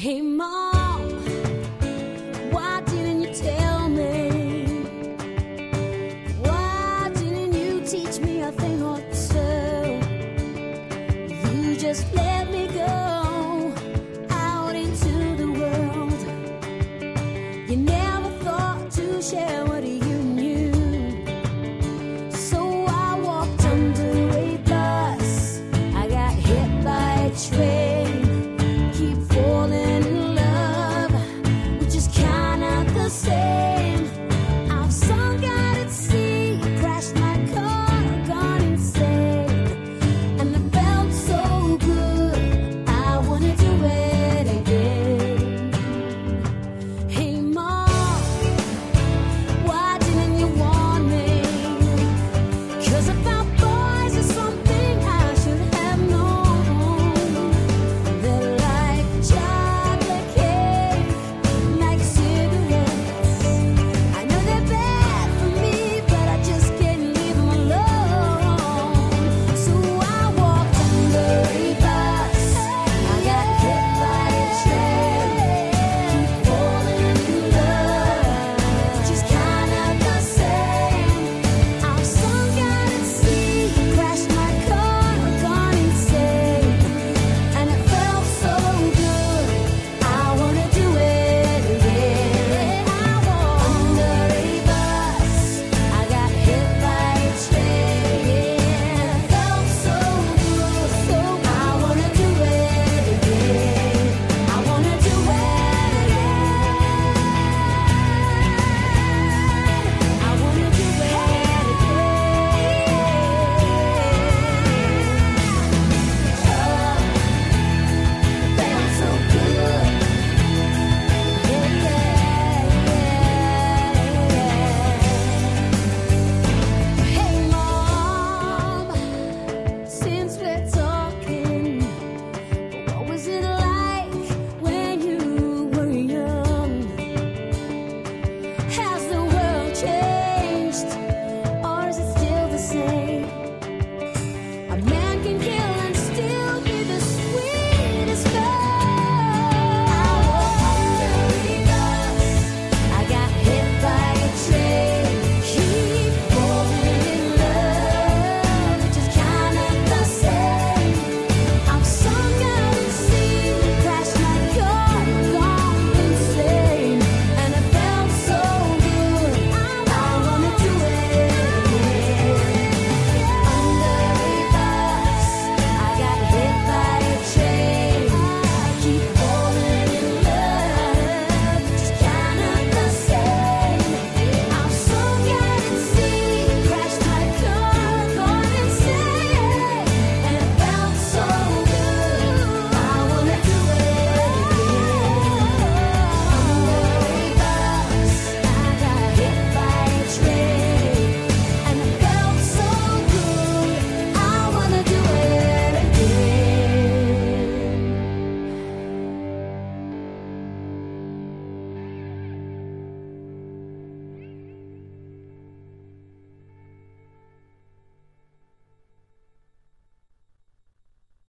Hey, Mom, why didn't you tell me? Why didn't you teach me a thing or two? You just let me go out into the world. You never thought to share what you knew. So I walked under a bus. I got hit by a train.